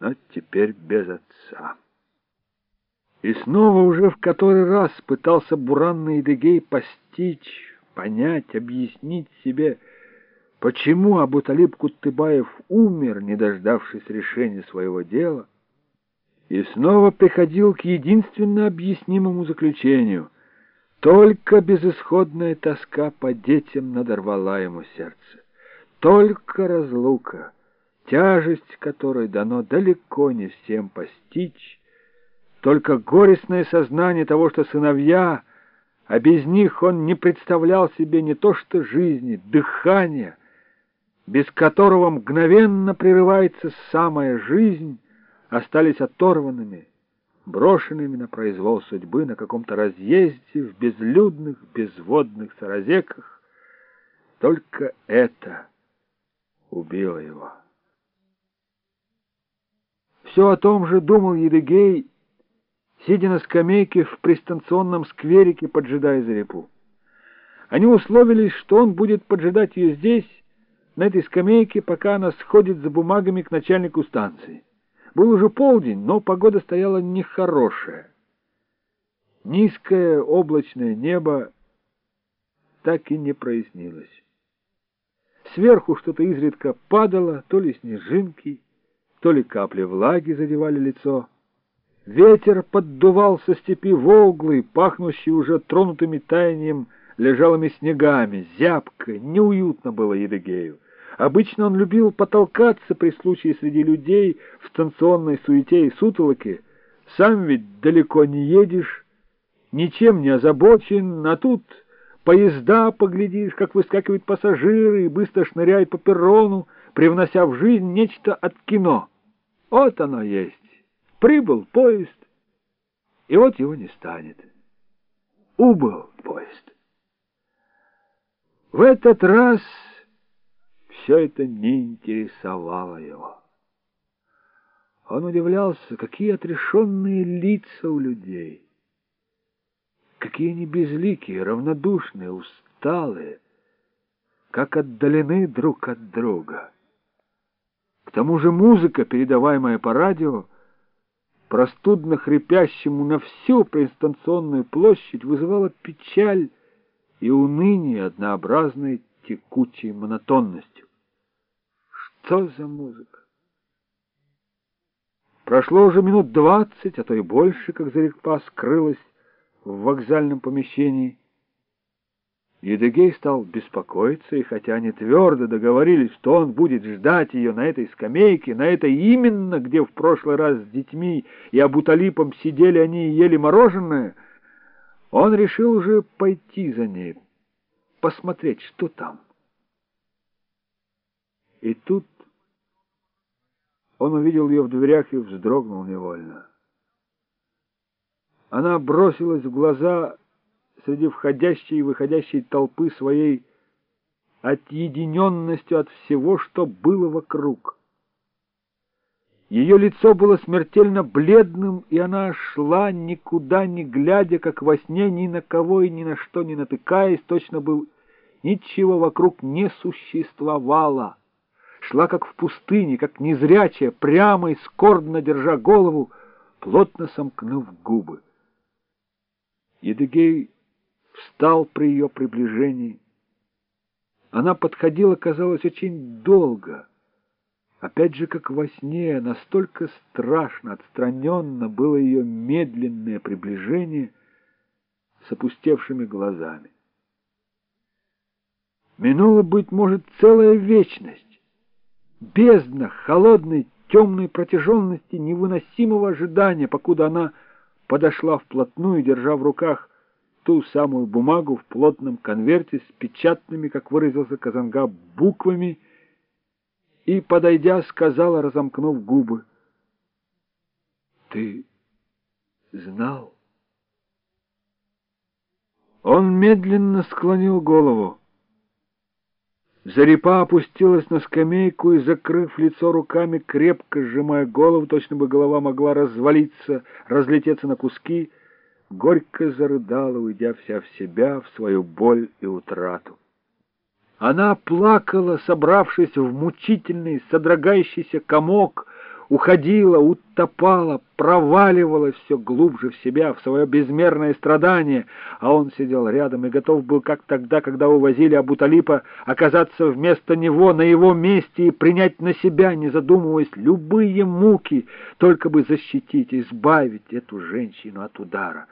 но теперь без отца. И снова уже в который раз пытался буранный Эдегей постичь, понять, объяснить себе, почему Абуталиб Куттыбаев умер, не дождавшись решения своего дела, и снова приходил к единственно объяснимому заключению — только безысходная тоска по детям надорвала ему сердце. Только разлука, тяжесть которой дано далеко не всем постичь, только горестное сознание того, что сыновья, а без них он не представлял себе не то что жизни, дыхания, без которого мгновенно прерывается самая жизнь, остались оторванными, брошенными на произвол судьбы на каком-то разъезде в безлюдных, безводных саразеках. Только это убило его. Все о том же думал Едыгей, сидя на скамейке в пристанционном скверике, поджидая Зарепу. Они условились, что он будет поджидать ее здесь, на этой скамейке, пока она сходит за бумагами к начальнику станции. Был уже полдень, но погода стояла нехорошая. Низкое облачное небо так и не прояснилось. Сверху что-то изредка падало, то ли снежинки, то ли капли влаги задевали лицо. Ветер поддувал со степи волглый, пахнущий уже тронутыми таянием лежалыми снегами. Зябко, неуютно было Едыгею. Обычно он любил потолкаться при случае среди людей в станционной суете и сутолоке. Сам ведь далеко не едешь, ничем не озабочен, а тут поезда поглядишь, как выскакивают пассажиры и быстро шныряют по перрону, привнося в жизнь нечто от кино. Вот оно есть. Прибыл поезд, и вот его не станет. Убыл поезд. В этот раз все это не интересовало его. Он удивлялся, какие отрешенные лица у людей, какие они безликие, равнодушные, усталые, как отдалены друг от друга. К тому же музыка, передаваемая по радио, простудно хрипящему на всю престанционную площадь, вызывала печаль и уныние однообразной текучей монотонностью. Что за музыка? Прошло уже минут двадцать, а то и больше, как Зарекпа скрылась в вокзальном помещении. Едыгей стал беспокоиться, и хотя они твердо договорились, что он будет ждать ее на этой скамейке, на этой именно, где в прошлый раз с детьми и Абуталипом сидели они и ели мороженое, он решил уже пойти за ней, посмотреть, что там. И тут он увидел ее в дверях и вздрогнул невольно. Она бросилась в глаза среди входящей и выходящей толпы своей отъединенностью от всего, что было вокруг. Ее лицо было смертельно бледным, и она шла, никуда не глядя, как во сне, ни на кого и ни на что не натыкаясь, точно был ничего вокруг не существовало шла как в пустыне, как незрячая, прямо и скорбно держа голову, плотно сомкнув губы. Едыгей встал при ее приближении. Она подходила, казалось, очень долго. Опять же, как во сне, настолько страшно, отстраненно было ее медленное приближение с опустевшими глазами. Минула, быть может, целая вечность бездна холодной темной протяженности невыносимого ожидания, покуда она подошла вплотную, держа в руках ту самую бумагу в плотном конверте с печатными, как выразился Казанга, буквами, и, подойдя, сказала, разомкнув губы, «Ты знал?» Он медленно склонил голову. Зарипа опустилась на скамейку и, закрыв лицо руками, крепко сжимая голову, точно бы голова могла развалиться, разлететься на куски, горько зарыдала, уйдя вся в себя, в свою боль и утрату. Она плакала, собравшись в мучительный, содрогающийся комок, уходила, утопала, проваливалась все глубже в себя, в свое безмерное страдание, а он сидел рядом и готов был, как тогда, когда увозили Абуталипа, оказаться вместо него на его месте и принять на себя, не задумываясь, любые муки, только бы защитить, избавить эту женщину от удара.